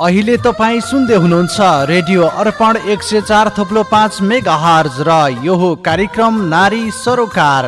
अहिले तपाईँ सुन्दै हुनुहुन्छ रेडियो अर्पण एक सय चार थप्लो पाँच मेगा र यो कार्यक्रम नारी सरोकार।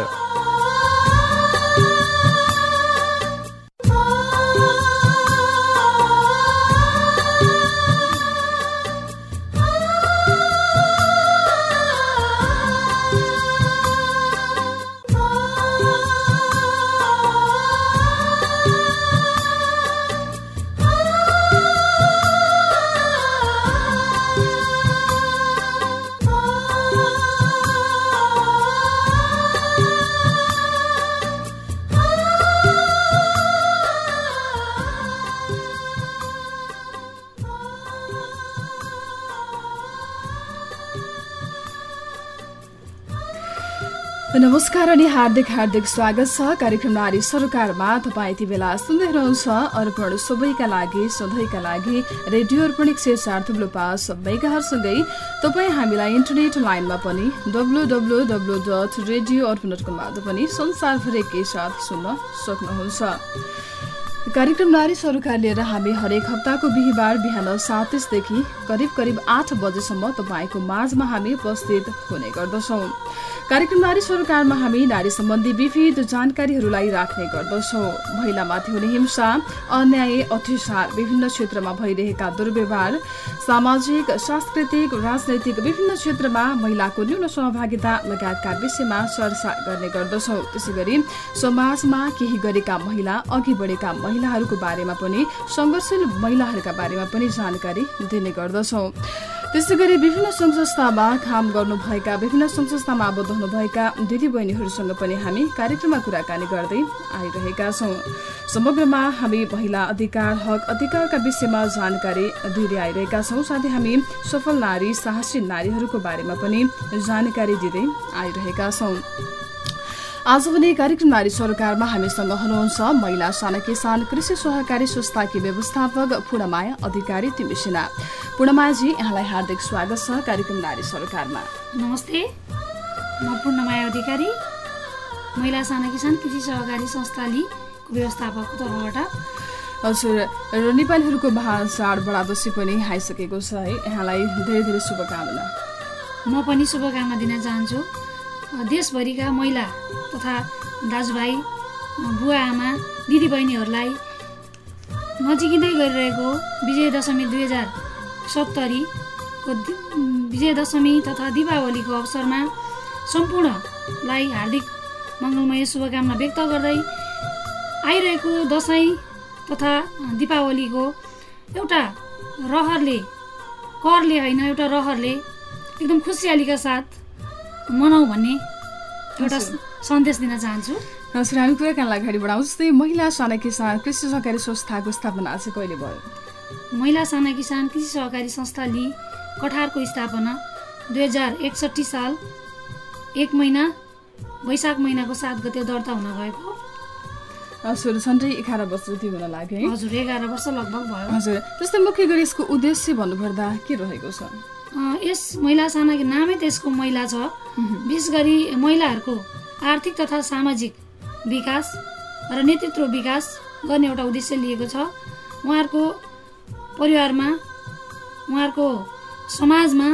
नमस्कार अनि हार्दिक हार्दिक स्वागत छ कार्यक्रम नारी सरकारमा। तपाईँ यति बेला सुन्दै हुनुहुन्छ अर्पण सबैका लागि सधैँका लागि रेडियो अर्पण एक सय चार थुप्लो पाँच मेगाहरूसँगै। तपाईँ हामीलाई इन्टरनेट लाइनमा पनि W W W dot radio Arpan dot कमबाट पनि संसारभरि साथ सुन्न सक्नुहुन्छ। कार्यक्रम नारी सरकार लिएर हामी हरेक हप्ताको बिहिबार बिहान सात तिसदेखि करिब करिब आठ बजेसम्म तपाईँको माझमा हामी उपस्थित हुने गर्दछौँ। कार्यक्रम नारी सरकारमा हामी नारी सम्बन्धी विविध जानकारीहरूलाई राख्ने गर्दछौँ। महिलामाथि हुने हिंसा अन्याय अत्याचार विभिन्न क्षेत्रमा भइरहेका दुर्व्यवहार सामाजिक सांस्कृतिक राजनैतिक विभिन्न क्षेत्रमा महिलाको न्यून सहभागिता लगायतका विषयमा चर्चा गर्ने गर्दछौँ। त्यसै समाजमा केही गरेका महिला अघि बढेका महिलाहरूको बारेमा पनि सङ्घर्षशील महिलाहरूका बारेमा पनि जानकारी दिने गर्दछौँ। त्यसै गरी विभिन्न सङ्घ संस्थामा काम गर्नुभएका विभिन्न सङ्घ संस्थामा आबद्ध हुनुभएका दिदीबहिनीहरूसँग पनि हामी कार्यक्रममा कुराकानी गर्दै आइरहेका छौँ। समग्रमा हामी महिला अधिकार हक अधिकारका विषयमा जानकारी दिँदै आइरहेका छौँ। साथै हामी सफल नारी साहसी नारीहरूको बारेमा पनि जानकारी दिँदै आइरहेका छौँ। आज भने कार्यक्रम नारी सरकारमा हामीसँग हुनुहुन्छ महिला साना किसान कृषि सहकारी संस्थाकी व्यवस्थापक पूर्णमाया अधिकारी तिमिसिना पूर्णमायाजी यहाँलाई हार्दिक स्वागत छ कार्यक्रम नारी सरकारमा। नमस्ते म पूर्णमाया अधिकारी महिला साना किसान कृषि सहकारी संस्थालीको व्यवस्थापकको तर्फबाट। हजुर र नेपालीहरूको महान चाड बडा दसैँ पनि आइसकेको छ है। यहाँलाई धेरै धेरै शुभकामना। म पनि शुभकामना दिन चाहन्छु। देशभरिका महिला तथा दाजुभाइ बुवा आमा दिदीबहिनीहरूलाई नजिकिँदै गरिरहेको विजयदशमी दुई हजार सत्तरीको विजयदशमी तथा दिपावलीको अवसरमा सम्पूर्णलाई हार्दिक मङ्गलमय शुभकामना व्यक्त गर्दै आइरहेको दसैँ तथा दिपावलीको एउटा रहरले करले होइन एउटा रहरले एकदम खुसियालीका साथ मनाऊ भन्ने एउटा सन्देश दिन चाहन्छु। हजुर हामी कुराकानीलाई अगाडि बढाउँ। जस्तै महिला साना किसान कृषि सहकारी संस्थाको स्थापना चाहिँ कहिले भयो? महिला साना किसान कृषि सहकारी संस्था लि कठारको स्थापना दुई हजार एकसट्ठी साल एक महिना वैशाख महिनाको सात गते दर्ता हुन गएको हजुर झन्डै एघार वर्ष जति हुन लाग्यो हजुर एघार वर्ष लगभग भयो। हजुर जस्तै मुख्य गरी यसको उद्देश्य भन्नुपर्दा के रहेको छ? यस महिला साना नामै त्यसको महिला छ। विशेष गरी महिलाहरूको आर्थिक तथा सामाजिक विकास र नेतृत्व विकास गर्ने एउटा उद्देश्य लिएको छ। उहाँहरूको परिवारमा उहाँहरूको समाजमा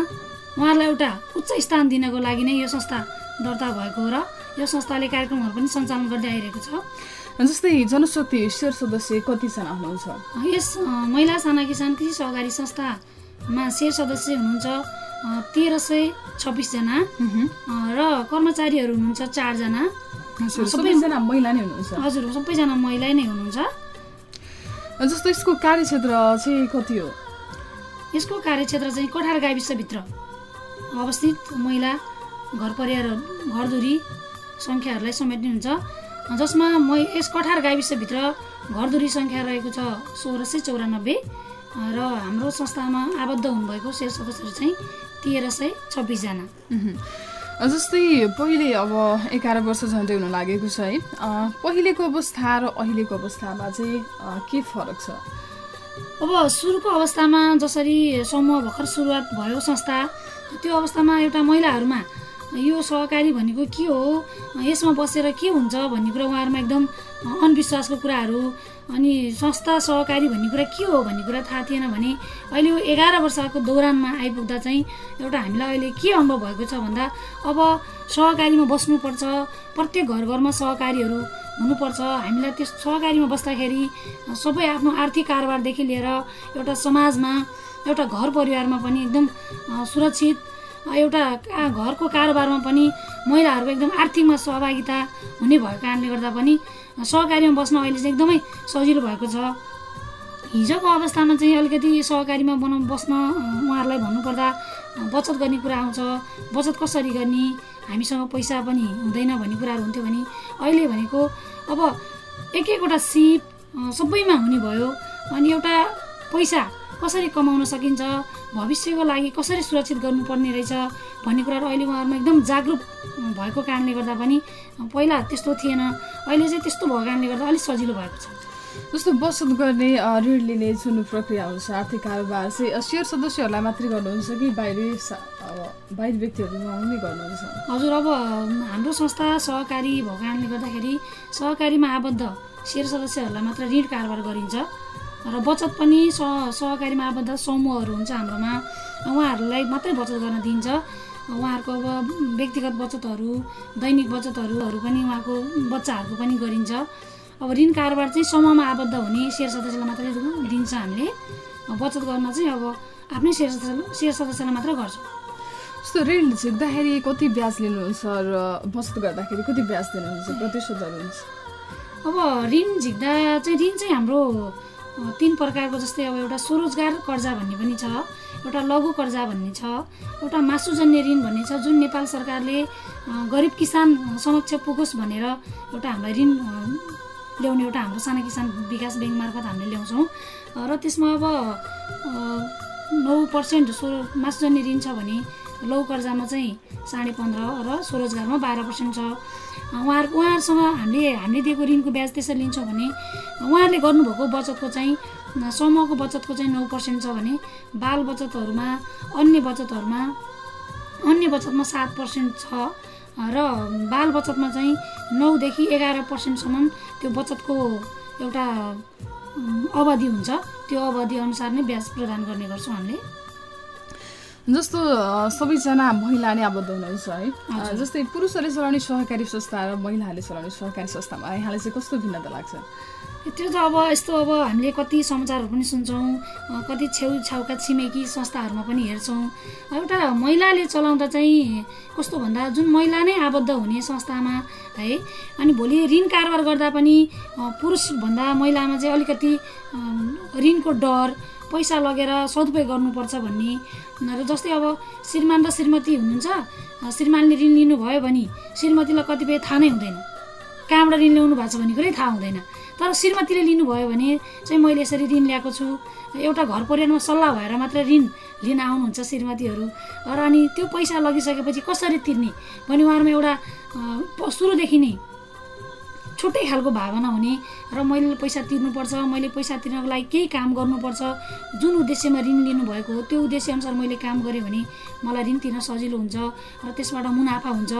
उहाँहरूलाई एउटा उच्च स्थान दिनको लागि नै यो संस्था दर्ता भएको हो र यो संस्थाले कार्यक्रमहरू पनि सञ्चालन गर्दै आइरहेको छ। जस्तै जनशक्ति शेर सदस्य कतिजना हुनुहुन्छ? यस महिला साना किसान कृषि सहकारी संस्था मा शेर सदस्य हुनुहुन्छ तेह्र सय छब्बिसजना र कर्मचारीहरू हुनुहुन्छ चारजना सबैजना महिला नै हुनुहुन्छ। हजुर सबैजना महिला नै हुनुहुन्छ। जस्तो यसको कार्यक्षेत्र चाहिँ कति हो? यसको कार्यक्षेत्र चाहिँ कठार गाविसभित्र अवस्थित महिला घर परिवार घरधुरी सङ्ख्याहरूलाई समेट्ने हुन्छ। जसमा म यस कठार गाविसभित्र घरधुरी सङ्ख्या रहेको छ सोह्र सय चौरानब्बे। र हाम्रो संस्थामा आबद्ध हुनुभएको शेर सदस्यहरू चाहिँ तेह्र सय छब्बिसजना। जस्तै पहिले अब एघार वर्ष झन्डै हुन लागेको छ है। पहिलेको अवस्था र अहिलेको अवस्थामा चाहिँ के फरक छ? अब सुरुको अवस्थामा जसरी समूह भर्खर सुरुवात भयो संस्था त्यो अवस्थामा एउटा महिलाहरूमा यो सहकारी भनेको के हो? यसमा बसेर के हुन्छ भन्ने कुरा उहाँहरूमा एकदम अन्धविश्वासको कुराहरू अनि संस्था सहकारी भन्ने कुरा के हो भन्ने कुरा थाहा थिएन भने अहिले यो एघार वर्षको दौरानमा आइपुग्दा चाहिँ एउटा हामीलाई अहिले के अनुभव भएको छ भन्दा अब सहकारीमा बस्नुपर्छ प्रत्येक घर घरमा सहकारीहरू हुनुपर्छ। हामीलाई त्यस सहकारीमा बस्दाखेरि सबै आफ्नो आर्थिक कारोबारदेखि लिएर एउटा समाजमा एउटा घर परिवारमा पनि एकदम सुरक्षित एउटा घरको कारोबारमा पनि महिलाहरूको एकदम आर्थिकमा सहभागिता हुने भएको कारणले गर्दा पनि सहकारीमा बस्न अहिले चाहिँ एकदमै सजिलो भएको छ। हिजोको अवस्थामा चाहिँ अलिकति सहकारीमा बनाउ बस्न उहाँहरूलाई भन्नुपर्दा बचत गर्ने कुरा आउँछ बचत कसरी गर्ने हामीसँग पैसा पनि हुँदैन भन्ने कुराहरू हुन्थ्यो भने अहिले भनेको अब एक एकवटा सिप सबैमा हुने भयो। अनि एउटा पैसा कसरी कमाउन सकिन्छ? भविष्यको लागि कसरी सुरक्षित गर्नुपर्ने रहेछ? भन्ने कुराहरू अहिले उहाँहरूमा एकदम जागरुक भएको कारणले गर्दा पनि पहिला त्यस्तो थिएन। अहिले चाहिँ त्यस्तो भएको कारणले गर्दा अलिक सजिलो भएको छ। जस्तो बचत गर्ने ऋण लिने जुन प्रक्रिया हुन्छ आर्थिक कारोबार चाहिँ सेयर सदस्यहरूलाई मात्रै गर्नुहुन्छ कि बाहिरी बाहिरी व्यक्तिहरूमा पनि गर्नुहुन्छ? हजुर अब हाम्रो संस्था सहकारी भएको कारणले गर्दाखेरि सहकारीमा आबद्ध सेयर सदस्यहरूलाई मात्र ऋण कारोबार गरिन्छ। र बचत पनि सह सहकारीमा आबद्ध समूहहरू हुन्छ हाम्रोमा। उहाँहरूलाई मात्रै बचत गर्न दिइन्छ उहाँहरूको अब व्यक्तिगत बचतहरू दैनिक बचतहरू पनि उहाँको बच्चाहरूको पनि गरिन्छ। अब ऋण कारोबार चाहिँ समूहमा आबद्ध हुने सेयर सदस्यलाई मात्रै दिन्छ हामीले। बचत गर्न चाहिँ अब आफ्नै सेयर सदस्य सेयर सदस्यलाई मात्रै गर्छौँ। जस्तो ऋण झिक्दाखेरि कति ब्याज लिनुहुन्छ र बचत गर्दाखेरि कति ब्याज दिनुहुन्छ प्रतिशतहरू हुन्छ अब ऋण झिक्दा चाहिँ ऋण चाहिँ हाम्रो तिन प्रकारको जस्तै अब एउटा स्वरोजगार कर्जा भन्ने पनि छ एउटा लघु कर्जा भन्ने छ एउटा मासुजन्य ऋण भन्ने छ जुन नेपाल सरकारले गरिब किसान समक्ष पुगोस् भनेर एउटा हामीलाई ऋण ल्याउने एउटा हाम्रो साना किसान विकास ब्याङ्क मार्फत हामीले ल्याउँछौँ। र त्यसमा अब नौ पर्सेन्ट स्व मासुजन्य ऋण छ भने लघु कर्जामा चाहिँ साढे पन्ध्र र स्वरोजगारमा बाह्र पर्सेन्ट छ। उहाँहरू उहाँहरूसँग हामीले हामीले दिएको ऋणको ब्याज त्यसरी लिन्छौँ भने उहाँहरूले गर्नुभएको बचतको चाहिँ समूहको बचतको चाहिँ नौ पर्सेन्ट छ भने बाल बचतहरूमा अन्य बचतहरूमा अन्य बचतमा सात पर्सेन्ट छ र बाल बचतमा चाहिँ नौदेखि एघार पर्सेन्टसम्म त्यो बचतको एउटा अवधि हुन्छ। त्यो अवधि अनुसार नै ब्याज प्रदान गर्ने गर्छौँ हामीले। जस्तो सबैजना महिला नै आबद्ध हुनुहुन्छ है। जस्तै पुरुषहरूले चलाउने सहकारी संस्था र महिलाहरूले चलाउने सहकारी संस्थामा यहाँलाई चाहिँ कस्तो भिन्नता लाग्छ? त्यो त अब यस्तो अब हामीले कति समाचारहरू पनि सुन्छौँ कति छेउछाउका छिमेकी संस्थाहरूमा पनि हेर्छौँ। एउटा महिलाले चलाउँदा चाहिँ कस्तो भन्दा जुन महिला नै आबद्ध हुने संस्थामा है अनि भोलि ऋण कारोबार गर्दा पनि पुरुषभन्दा महिलामा चाहिँ अलिकति ऋणको डर पैसा लगेर सदुपयोग गर्नुपर्छ भन्ने। र जस्तै अब श्रीमान र श्रीमती हुनुहुन्छ श्रीमानले ऋण लिनुभयो भने श्रीमतीलाई कतिपय थाहा नै हुँदैन। कहाँबाट ऋण ल्याउनु भएको छ भन्ने कुरै थाहा हुँदैन। तर श्रीमतीले लिनुभयो भने चाहिँ मैले यसरी ऋण ल्याएको छु। एउटा घर परिवारमा सल्लाह भएर मात्र ऋण लिन आउनुहुन्छ श्रीमतीहरू। र अनि त्यो पैसा लगिसकेपछि कसरी तिर्ने? भने उहाँहरूमा एउटा सुरुदेखि नै छुट्टै खालको भावना हुने र मैले पैसा तिर्नुपर्छ मैले पैसा तिर्नको लागि केही काम गर्नुपर्छ। जुन उद्देश्यमा ऋण लिनुभएको हो त्यो उद्देश्यअनुसार मैले काम गरेँ भने मलाई ऋण तिर्न सजिलो हुन्छ र त्यसबाट मुनाफा हुन्छ।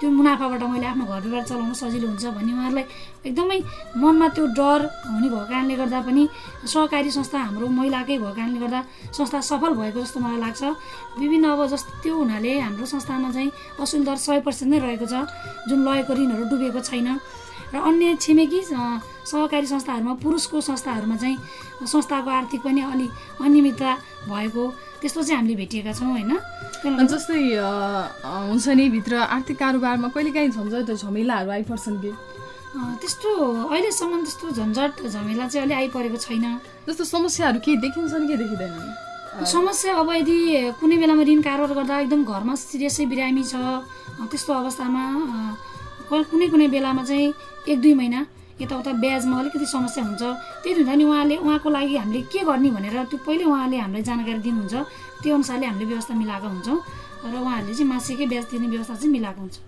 त्यो मुनाफाबाट मैले आफ्नो घर परिवार चलाउन सजिलो हुन्छ भन्ने उहाँहरूलाई एकदमै मनमा त्यो डर हुने भएको कारणले गर्दा पनि सहकारी संस्था हाम्रो महिलाकै भएको कारणले गर्दा संस्था सफल भएको जस्तो मलाई लाग्छ। विभिन्न अब जस्तो त्यो हुनाले हाम्रो संस्थामा चाहिँ असुल दर सय पर्सेन्ट नै रहेको छ। जुन लगेको ऋणहरू डुबेको छैन। र अन्य छिमेकी सहकारी संस्थाहरूमा पुरुषको संस्थाहरूमा चाहिँ संस्थाको आर्थिक पनि अलि अनियमितता भएको त्यस्तो चाहिँ हामीले भेटिएका छौँ होइन? जस्तै हुन्छ नि भित्र आर्थिक कारोबारमा कहिलेकाहीँ झन्झट झमेलाहरू आइपर्छन् कि? त्यस्तो अहिलेसम्म त्यस्तो झन्झट झमेला चाहिँ अलि आइपरेको छैन। जस्तो समस्याहरू केही देखिन्छन् कि देखिँदैनन् समस्या अब यदि कुनै बेलामा ऋण कारोबार गर्दा एकदम घरमा सिरियसै बिरामी छ त्यस्तो अवस्थामा अ, क- कुनै कुनै बेलामा चाहिँ एक दुई महिना यताउता ब्याजमा अलिकति समस्या हुन्छ। त्यही हुँदा नि उहाँले उहाँको लागि हामीले के गर्ने भनेर त्यो पहिले उहाँले हामीलाई जानकारी दिनुहुन्छ। त्यो अनुसारले हामीले व्यवस्था मिलाएको हुन्छौँ र उहाँहरूले चाहिँ मासिकै ब्याज तिर्ने व्यवस्था चाहिँ मिलाएको हुन्छ।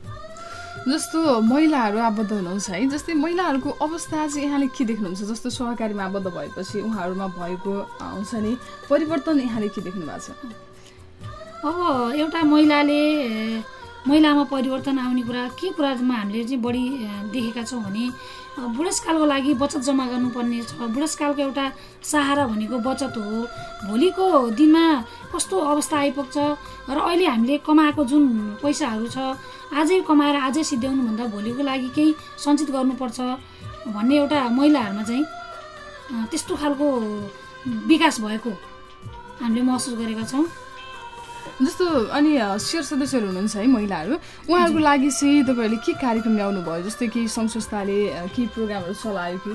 जस्तो महिलाहरू आबद्ध हुनुहुन्छ है जस्तै महिलाहरूको अवस्था चाहिँ यहाँले के देख्नुहुन्छ? जस्तो सहकारीमा आबद्ध भएपछि उहाँहरूमा भएको हुन्छ नि परिवर्तन यहाँले के देख्नु भएको छ? अब एउटा महिलाले महिलामा परिवर्तन आउने कुरा के कुरामा हामीले चाहिँ बढी देखेका छौँ भने बुढेसकालको लागि बचत जम्मा गर्नुपर्ने छ। बुढेसकालको एउटा सहारा भनेको बचत हो। भोलिको दिनमा कस्तो अवस्था आइपुग्छ र अहिले हामीले कमाएको जुन पैसाहरू छ आजै कमाएर आजै सिद्ध्याउनुभन्दा भोलिको लागि केही सञ्चित गर्नुपर्छ भन्ने एउटा महिलाहरूमा चाहिँ त्यस्तो खालको विकास भएको हामीले महसुस गरेका छौँ। जस्तो अनि सेयर सदस्यहरू हुनुहुन्छ है महिलाहरू उहाँहरूको लागि चाहिँ तपाईँहरूले के कार्यक्रम ल्याउनु भयो? जस्तै कि सङ्घ संस्थाले केही प्रोग्रामहरू चलायो कि?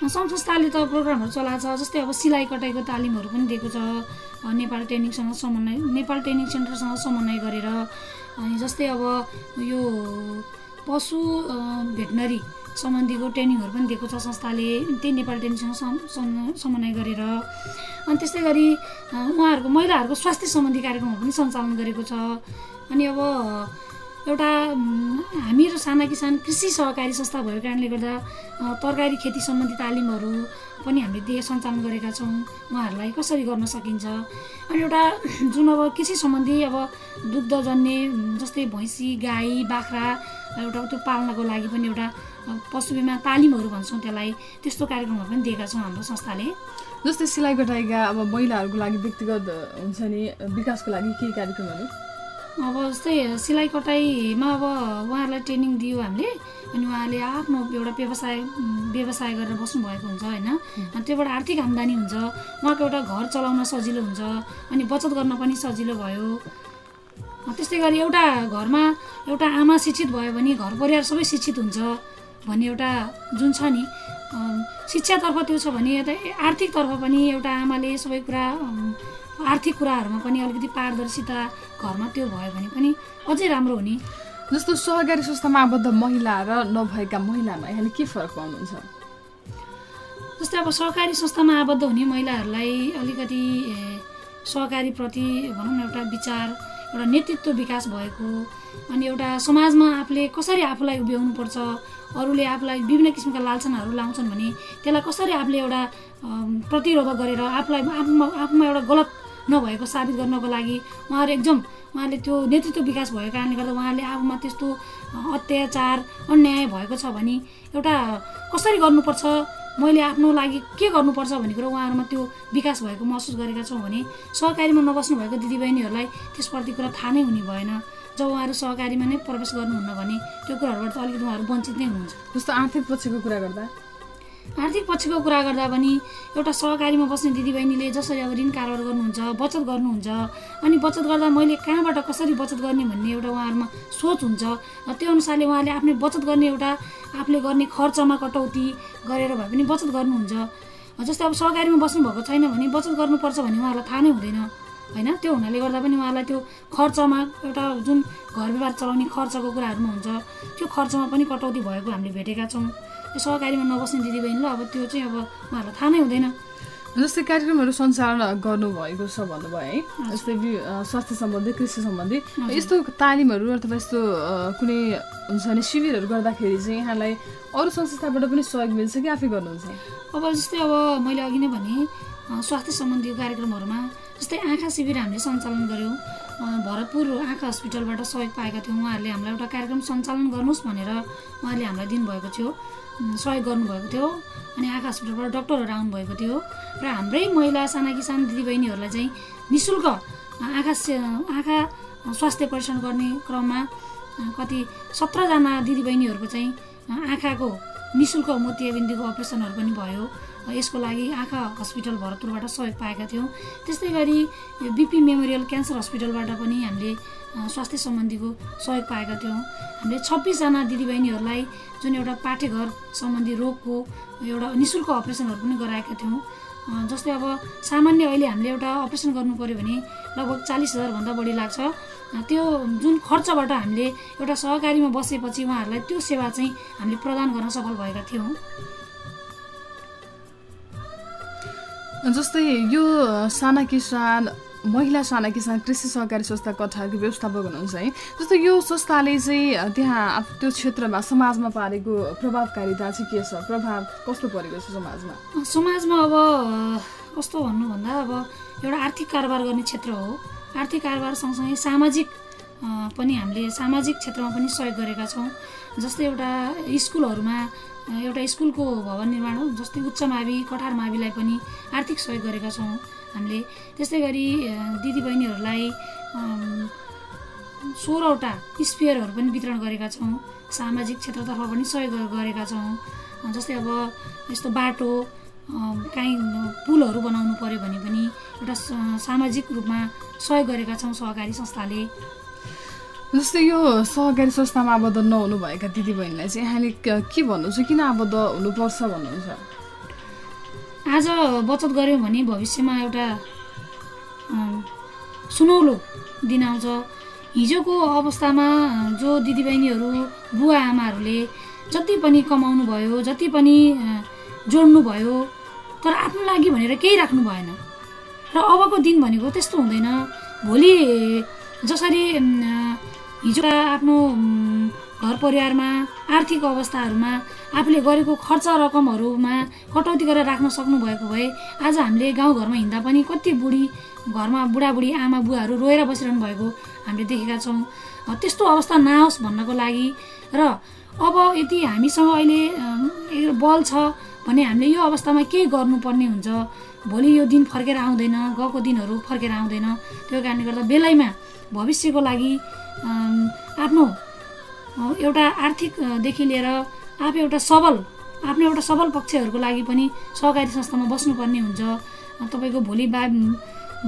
सङ्घ संस्थाले त प्रोग्रामहरू चलाएको छ जस्तै अब सिलाइ कटाइको तालिमहरू पनि दिएको छ नेपाल ट्रेनिङसँग समन्वय नेपाल ट्रेनिङ सेन्टरसँग समन्वय गरेर अनि जस्तै अब यो पशु भेटनरी सम्बन्धीको ट्रेनिङहरू पनि दिएको छ संस्थाले त्यही नेपाल ट्रेनिङसँग समन्वय गरेर। अनि त्यस्तै गरी उहाँहरूको महिलाहरूको स्वास्थ्य सम्बन्धी कार्यक्रमहरू पनि सञ्चालन गरेको छ। अनि अब एउटा हामीहरू साना किसान कृषि सहकारी संस्था भएको कारणले गर्दा तरकारी खेती सम्बन्धी तालिमहरू पनि हामीले दिए सञ्चालन गरेका छौँ। उहाँहरूलाई कसरी गर्न सकिन्छ? अनि एउटा जुन अब कृषि सम्बन्धी अब दुग्धजन्य जस्तै भैँसी गाई बाख्रा एउटा त्यो पाल्नको लागि पनि एउटा पशु बिमा तालिमहरू भन्छौँ त्यसलाई त्यस्तो कार्यक्रमहरू पनि दिएका छौँ हाम्रो संस्थाले। जस्तै सिलाइ कटाइका अब महिलाहरूको लागि व्यक्तिगत हुन्छ नि विकासको लागि केही कार्यक्रमहरू? अब जस्तै सिलाइ कटाइमा अब उहाँहरूलाई ट्रेनिङ दियो हामीले अनि उहाँले आफ्नो एउटा व्यवसाय व्यवसाय गरेर बस्नुभएको हुन्छ होइन? त्योबाट आर्थिक आम्दानी हुन्छ उहाँको एउटा घर चलाउन सजिलो हुन्छ अनि बचत गर्न पनि सजिलो भयो। त्यस्तै गरी एउटा घरमा एउटा आमा शिक्षित भयो भने घर परिवार सबै शिक्षित हुन्छ। भन्ने एउटा जुन छ नि शिक्षातर्फ त्यो छ भने यता आर्थिकतर्फ पनि एउटा आमाले सबै कुरा आर्थिक कुराहरूमा पनि अलिकति पारदर्शिता घरमा त्यो भयो भने पनि अझै राम्रो हुने। जस्तो सहकारी संस्थामा आबद्ध महिला र नभएका महिलामा यहाँले के फरक पाउनुहुन्छ? जस्तै अब सहकारी संस्थामा आबद्ध हुने महिलाहरूलाई अलिकति सहकारीप्रति भनौँ न एउटा विचार एउटा नेतृत्व विकास भएको अनि एउटा समाजमा आफूले कसरी आफूलाई उभ्याउनुपर्छ अरूले आफूलाई विभिन्न किसिमका लालसनाहरू लाउँछन् भने त्यसलाई कसरी आफूले एउटा प्रतिरोध गरेर आफूलाई आफूमा आफूमा एउटा गलत नभएको साबित गर्नको लागि उहाँहरू एकदम उहाँले त्यो नेतृत्व विकास भएको कारणले गर्दा उहाँले आफूमा त्यस्तो अत्याचार अन्याय भएको छ भने एउटा कसरी गर्नुपर्छ मैले आफ्नो लागि के गर्नुपर्छ भन्ने कुरो उहाँहरूमा त्यो विकास भएको महसुस गरेका छौँ भने सहकारीमा नबस्नु भएको दिदीबहिनीहरूलाई त्यसप्रति कुरा थाहा नै हुने भएन। जब उहाँहरू सहकारीमा नै प्रवेश गर्नुहुन्न भने त्यो कुराहरूबाट त अलिकति उहाँहरू वञ्चित नै हुनुहुन्छ। जस्तो आर्थिक पक्षको कुरा गर्दा? आर्थिक पक्षको कुरा गर्दा पनि एउटा सहकारीमा बस्ने दिदीबहिनीले जसरी अब ऋण कारोबार गर्नुहुन्छ बचत गर्नुहुन्छ अनि बचत गर्दा मैले कहाँबाट कसरी बचत गर्ने भन्ने एउटा उहाँहरूमा सोच हुन्छ त्यो अनुसारले उहाँले आफ्नै बचत गर्ने एउटा आफूले गर्ने खर्चमा कटौती गरेर भए पनि बचत गर्नुहुन्छ। जस्तै अब सहकारीमा बस्नुभएको छैन भने बचत गर्नुपर्छ भने उहाँहरूलाई थाहा नै हुँदैन होइन? त्यो हुनाले गर्दा पनि उहाँलाई त्यो खर्चमा एउटा जुन घर व्यवहार चलाउने खर्चको कुराहरूमा हुन्छ त्यो खर्चमा पनि कटौती भएको हामीले भेटेका छौँ। त्यो सहकारीमा नबस्ने दिदीबहिनीलाई अब त्यो चाहिँ अब उहाँहरूलाई थाहा नै हुँदैन। जस्तै कार्यक्रमहरू सञ्चालन गर्नुभएको छ भन्नुभयो है। जस्तै स्वास्थ्य सम्बन्धी कृषि सम्बन्धी। यस्तो तालिमहरू अथवा यस्तो कुनै हुन्छ भने शिविरहरू गर्दाखेरि चाहिँ यहाँलाई अरू संस्थाबाट पनि सहयोग मिल्छ कि आफै गर्नुहुन्छ? अब जस्तै अब मैले अघि नै भने स्वास्थ्य सम्बन्धी कार्यक्रमहरूमा जस्तै आँखा शिविर हामीले सञ्चालन गऱ्यौँ। भरतपुर आँखा हस्पिटलबाट सहयोग पाएका थियौँ उहाँहरूले हामीलाई एउटा कार्यक्रम सञ्चालन गर्नुहोस् भनेर उहाँले हामीलाई दिनुभएको थियो। सहयोग गर्नुभएको थियो। अनि आँखा हस्पिटलबाट डक्टरहरू आउनुभएको थियो। र हाम्रै महिला साना किसान दिदीबहिनीहरूलाई चाहिँ नि शुल्क आँखा आँखा स्वास्थ्य परीक्षण गर्ने क्रममा कति सत्रजना दिदीबहिनीहरूको चाहिँ आँखाको नि शुल्क मोतियाबिन्दीको अपरेसनहरू पनि भयो। यसको लागि आँखा हस्पिटल भरतपुरबाट सहयोग पाएका थियौँ। त्यस्तै गरी बिपी मेमोरियल क्यान्सर हस्पिटलबाट पनि हामीले स्वास्थ्य सम्बन्धीको सहयोग पाएका थियौँ। हामीले छब्बिसजना दिदीबहिनीहरूलाई जुन एउटा पाठेघर सम्बन्धी रोगको एउटा नि शुल्क अपरेसनहरू पनि गराएका थियौँ। जस्तै अब सामान्य अहिले हामीले एउटा अपरेसन गर्नु पऱ्यो भने लगभग चालिस हजारभन्दा बढी लाग्छ। त्यो जुन खर्चबाट हामीले एउटा सहकारीमा बसेपछि उहाँहरूलाई त्यो सेवा चाहिँ हामीले प्रदान गर्न सफल भएका थियौँ। जस्तै यो साना किसान महिला साना किसान कृषि सहकारी संस्था कठारको व्यवस्थापक हुनुहुन्छ है। जस्तो यो संस्थाले चाहिँ त्यहाँ त्यो क्षेत्रमा समाजमा पारेको प्रभावकारिता चाहिँ के छ? प्रभाव कस्तो परेको छ समाजमा? समाजमा अब कस्तो भन्नु भन्दा अब एउटा आर्थिक कारोबार गर्ने क्षेत्र हो। आर्थिक कारोबार सँगसँगै सामाजिक पनि हामीले सामाजिक क्षेत्रमा पनि सहयोग गरेका छौँ। जस्तै एउटा स्कुलहरूमा एउटा स्कुलको भवन निर्माण जस्तै उच्च मावि कठार माविलाई पनि आर्थिक सहयोग गरेका छौँ हामीले। त्यस्तै गरी दिदीबहिनीहरूलाई सोह्रवटा स्पेयरहरू पनि वितरण गरेका छौँ। सामाजिक क्षेत्रतर्फ पनि सहयोग गरेका छौँ। जस्तै अब यस्तो बाटो काहीँ पुलहरू बनाउनु पऱ्यो भने पनि एउटा सामाजिक रूपमा सहयोग गरेका छौँ सहकारी संस्थाले। जस्तै यो सहकारी संस्थामा आबद्ध नहुनुभएका दिदीबहिनीलाई चाहिँ यहाँले के भन्नुहुन्छ? किन आबद्ध हुनुपर्छ भन्नुहुन्छ? आज बचत गऱ्यौँ भने भविष्यमा एउटा सुनौलो दिन आउँछ। हिजोको अवस्थामा जो दिदीबहिनीहरू बुवा आमाहरूले जति पनि कमाउनु भयो जति पनि जोड्नु भयो तर आफ्नो लागि भनेर केही राख्नु भएन। र अबको दिन भनेको त्यस्तो हुँदैन। भोलि जसरी हिजो आफ्नो घर परिवारमा आर्थिक अवस्थाहरूमा आफूले गरेको खर्च रकमहरूमा कटौती गरेर राख्न सक्नुभएको भए आज हामीले गाउँघरमा हिँड्दा पनि कति बुढी घरमा बुढाबुढी आमा बुवाहरू रोएर बसिरहनु भएको हामीले देखेका छौँ। त्यस्तो अवस्था नआओस् भन्नको लागि र अब यदि हामीसँग अहिले बल छ भने हामीले यो अवस्थामा केही गर्नुपर्ने हुन्छ? भोलि यो दिन फर्केर आउँदैन गएको दिनहरू फर्केर आउँदैन। त्यो कारणले गर्दा बेलैमा भविष्यको लागि आफ्नो एउटा आर्थिकदेखि लिएर आफू एउटा सबल आफ्नो एउटा सबल पक्षहरूको लागि पनि सहकारी संस्थामा बस्नुपर्ने हुन्छ। तपाईँको भोलि बा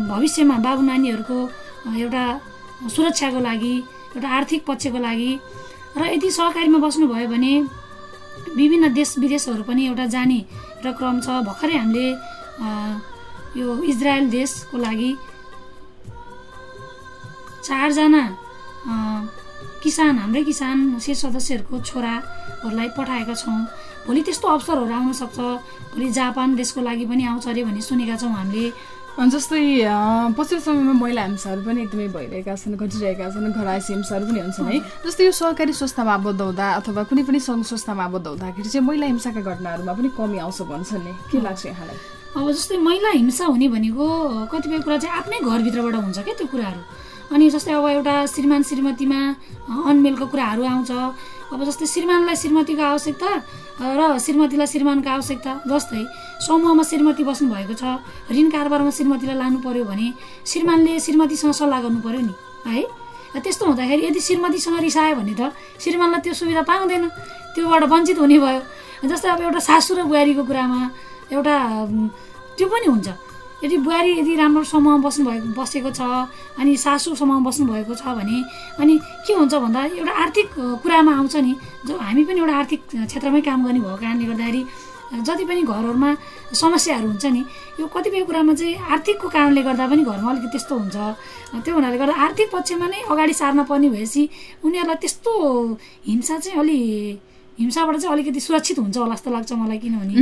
भविष्यमा बाबु नानीहरूको एउटा सुरक्षाको लागि एउटा आर्थिक पक्षको लागि र यदि सहकारीमा बस्नुभयो भने विभिन्न देश विदेशहरू पनि एउटा जाने एउटा क्रम छ। भर्खरै हामीले यो इजरायल देशको लागि चारजना किसान हाम्रै किसान से सदस्यहरूको छोराहरूलाई पठाएका छौँ। भोलि त्यस्तो अवसरहरू आउन सक्छ। भोलि जापान देशको लागि पनि आउँछ अरे भन्ने सुनेका छौँ हामीले। जस्तै पछिल्लो समयमा महिला हिंसाहरू पनि एकदमै भइरहेका छन् घटिरहेका छन् घरायसी हिंसाहरू पनि हुन्छन् है। जस्तै यो सहकारी संस्थामा आबद्ध हुँदा अथवा कुनै पनि सङ्घ संस्थामा आबद्ध हुँदाखेरि चाहिँ महिला हिंसाका घटनाहरूमा पनि कमी आउँछ भन्छन् नि। के लाग्छ यहाँलाई? अब जस्तै महिला हिंसा हुने भनेको कतिपय कुरा चाहिँ आफ्नै घरभित्रबाट हुन्छ क्या त्यो कुराहरू। अनि जस्तै अब एउटा श्रीमान श्रीमतीमा अनमेलको कुराहरू आउँछ अब जस्तै श्रीमानलाई श्रीमतीको आवश्यकता र श्रीमतीलाई श्रीमानको आवश्यकता जस्तै समूहमा श्रीमती बस्नु भएको छ ऋण कारोबारमा श्रीमतीलाई लानु पर्यो भने श्रीमानले श्रीमतीसँग सल्लाह गर्नु पर्यो नि है? त्यस्तो हुँदाखेरि यदि श्रीमतीसँग रिसायो भने त श्रीमानलाई त्यो सुविधा पाउँदैन त्योबाट वञ्चित हुने भयो। जस्तै अब एउटा सासु र बुहारीको कुरामा एउटा त्यो पनि हुन्छ। यदि बुहारी यदि राम्रो समूहमा बस्नु भएको बसेको छ अनि सासु समूहमा बस्नुभएको छ भने अनि के हुन्छ भन्दा एउटा आर्थिक कुरामा आउँछ नि जो हामी पनि एउटा आर्थिक क्षेत्रमै काम गर्ने भएको कारणले गर्दाखेरि जति पनि घरहरूमा समस्याहरू हुन्छ नि यो कतिपय कुरामा चाहिँ आर्थिकको कारणले गर्दा पनि घरमा अलिकति त्यस्तो हुन्छ। त्यो हुनाले गर्दा आर्थिक पक्षमा नै अगाडि सार्न पर्ने भएपछि उनीहरूलाई त्यस्तो हिंसा चाहिँ अलि हिंसाबाट चाहिँ अलिकति सुरक्षित हुन्छ होला जस्तो लाग्छ मलाई किनभने।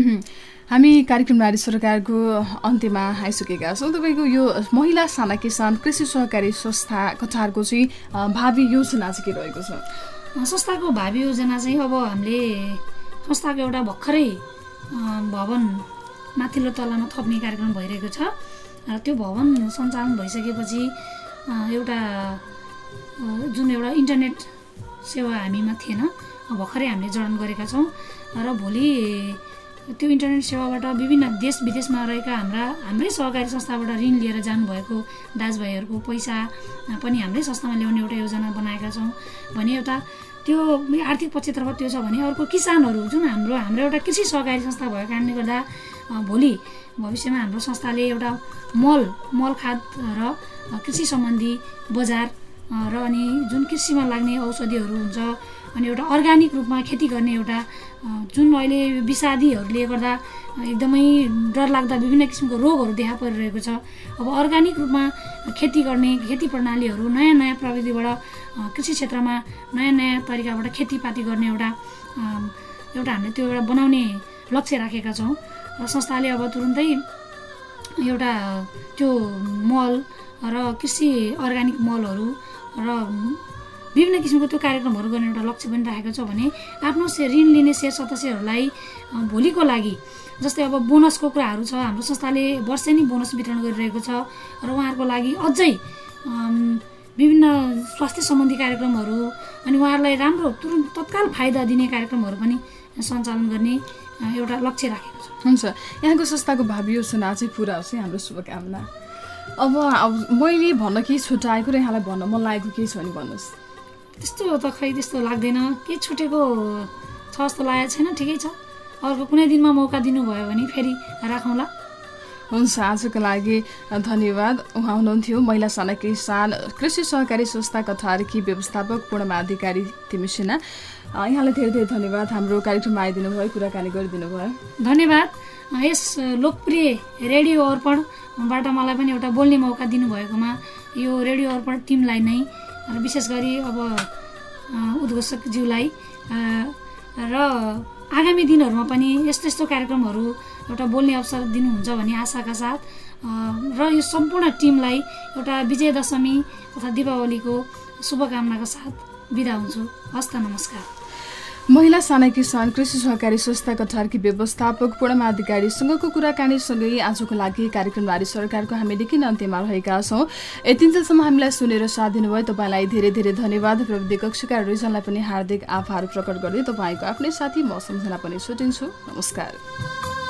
हामी कार्यक्रम नारी सरकारको अन्त्यमा आइसकेका छौँ। तपाईँको यो महिला साना किसान कृषि सहकारी संस्था कछारको चाहिँ भावी योजना चाहिँ के रहेको छ? संस्थाको भावी योजना चाहिँ अब हामीले संस्थाको एउटा भर्खरै भवन माथिल्लो तलामा थप्ने कार्यक्रम भइरहेको छ। र त्यो भवन सञ्चालन भइसकेपछि एउटा जुन एउटा इन्टरनेट सेवा हामीमा थिएन भर्खरै हामीले जडान गरेका छौँ। र भोलि त्यो इन्टरनेट सेवाबाट विभिन्न देश विदेशमा रहेका हाम्रा हाम्रै सहकारी संस्थाबाट ऋण लिएर जानुभएको दाजुभाइहरूको पैसा पनि हाम्रै संस्थामा ल्याउने एउटा योजना बनाएका छौँ। भने एउटा त्यो आर्थिक पक्षतर्फ त्यो छ भने अर्को किसानहरू जुन हाम्रो हाम्रो एउटा कृषि सहकारी संस्था भएको कारणले गर्दा भोलि भविष्यमा हाम्रो संस्थाले एउटा मल मल खाद र कृषि सम्बन्धी बजार र अनि जुन कृषिमा लाग्ने औषधिहरू हुन्छ अनि एउटा अर्ग्यानिक रूपमा खेती गर्ने एउटा जुन अहिले विषादीहरूले गर्दा एकदमै डरलाग्दा विभिन्न किसिमको रोगहरू देखा परिरहेको छ। अब अर्ग्यानिक रूपमा खेती गर्ने खेती प्रणालीहरू नयाँ नयाँ प्रविधिबाट कृषि क्षेत्रमा नयाँ नयाँ तरिकाबाट खेतीपाती गर्ने एउटा एउटा हामीले त्यो एउटा बनाउने लक्ष्य राखेका छौँ। र संस्थाले अब तुरुन्तै एउटा त्यो मल र कृषि अर्ग्यानिक मलहरू र विभिन्न किसिमको त्यो कार्यक्रमहरू गर्ने एउटा लक्ष्य पनि राखेको छ भने आफ्नो से ऋण लिने सेयर सदस्यहरूलाई भोलिको लागि जस्तै अब बोनसको कुराहरू छ हाम्रो संस्थाले वर्षेनी बोनस वितरण गरिरहेको छ र उहाँहरूको लागि अझै विभिन्न स्वास्थ्य सम्बन्धी कार्यक्रमहरू अनि उहाँहरूलाई राम्रो तुरन्त तत्काल फाइदा दिने कार्यक्रमहरू पनि सञ्चालन गर्ने एउटा लक्ष्य राखेको छ। हुन्छ। यहाँको संस्थाको भावी योजना चाहिँ पुरा होस् है। हाम्रो शुभकामना। अब अब मैले भन्न केही छुट्याएको र यहाँलाई भन्न मन लागेको केही छ भने भन्नुहोस्। त्यस्तो त खै त्यस्तो लाग्दैन। के छुटेको छ जस्तो लागेको छैन ठिकै छ। अर्को कुनै दिनमा मौका दिनुभयो भने फेरि राखौँला। हुन्छ आजको लागि धन्यवाद। उहाँ हुनुहुन्थ्यो महिला साना किसान कृषि सहकारी संस्था कथारकी व्यवस्थापक पूर्णमा अधिकारी तिमी सिन्हा। यहाँलाई धेरै धेरै धन्यवाद। हाम्रो कार्यक्रममा आइदिनु भयो कुराकानी गरिदिनु भयो धन्यवाद। यस लोकप्रिय रेडियो अर्पणबाट मलाई पनि एउटा बोल्ने मौका दिनुभएकोमा यो रेडियो अर्पण टिमलाई नै र विशेष गरी अब उद्घोषकज्यूलाई र आगामी दिनहरूमा पनि यस्तो यस्तो कार्यक्रमहरू एउटा बोल्ने अवसर दिनुहुन्छ भन्ने आशाका साथ र यो सम्पूर्ण टिमलाई एउटा विजयदशमी तथा दीपावलीको शुभकामनाका साथ बिदा हुन्छु। हस्त नमस्कार। महिला साना किसान कृषि सहकारी संस्था कठारकी व्यवस्थापक पूर्णमा अधिकारीसँगको कुराकानीसँगै आजको लागि कार्यक्रम नारी सरकारको हामी देखिन अन्त्यमा रहेका छौँ। यतिन्जेलसम्म हामीलाई सुनेर साथ दिनुभयो। तपाईँलाई धेरै धेरै धन्यवाद। प्रविधि कक्षका रिजनलाई पनि हार्दिक आभार प्रकट गर्दै तपाईँको आफ्नै साथी म सम्झना पनि छुटिन्छु। नमस्कार।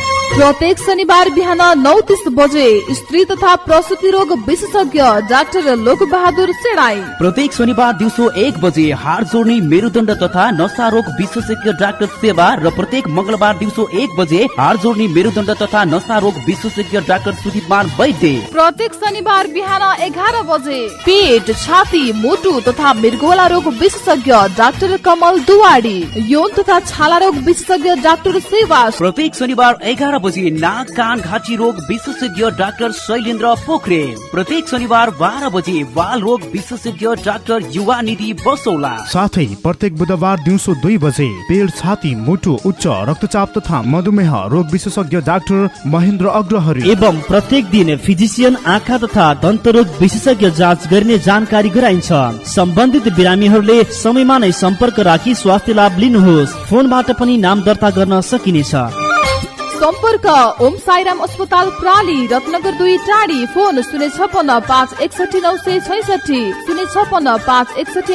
प्रत्येक शनिबार बिहान नौ तिस बजे स्त्री तथा प्रसुति रोग विशेषज्ञ डाक्टर लोक बहादुर सेडाई प्रत्येक शनिबार दिउँसो एक बजे हाड जोड्ने मेरुदण्ड तथा नसा रोग विशेषज्ञ डाक्टर सेवा र प्रत्येक मंगलबार दिउँसो एक बजे हाड जोड्ने मेरुदण्ड तथा नसा रोग विशेषज्ञ डाक्टर सुदीपमान वैद्य। प्रत्येक शनिबार बिहान एघार बजे पेट छाती मुटु तथा मृगोला रोग विशेषज्ञ डाक्टर कमल दुवाडी यौन तथा छाला रोग विशेषज्ञ डाक्टर सेवा प्रत्येक शनिबार एघार बजे नाक कान घाँटी रोग विशेषज्ञ डाक्टर शैलेन्द्र पोखरेल प्रत्येक शनिबार बाह्र बजे बाल रोग विशेषज्ञ डाक्टर युवा निधि बसौला। साथै प्रत्येक बुधबार दिउँसो दुई बजे पेट छाती मुटु उच्च रक्तचाप तथा मधुमेह रोग विशेषज्ञ डाक्टर महेन्द्र अग्रहरी। एवं प्रत्येक दिन फिजिसियन आँखा तथा दन्तरोग विशेषज्ञ जाँच गर्ने जानकारी गराइन्छ। सम्बन्धित बिरामीहरूले समयमा नै सम्पर्क राखी स्वास्थ्य लाभ लिनुहोस्। फोनबाट पनि नाम दर्ता गर्न सकिनेछ। सम्पर्क। ओम साईराम अस्पताल प्राली रत्नगर दुई टाढी। फोन शून्य छपन्न पाँच एकसठी नौ सय छैसठी शून्य छपन्न पाँच एकसठी